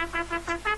Hold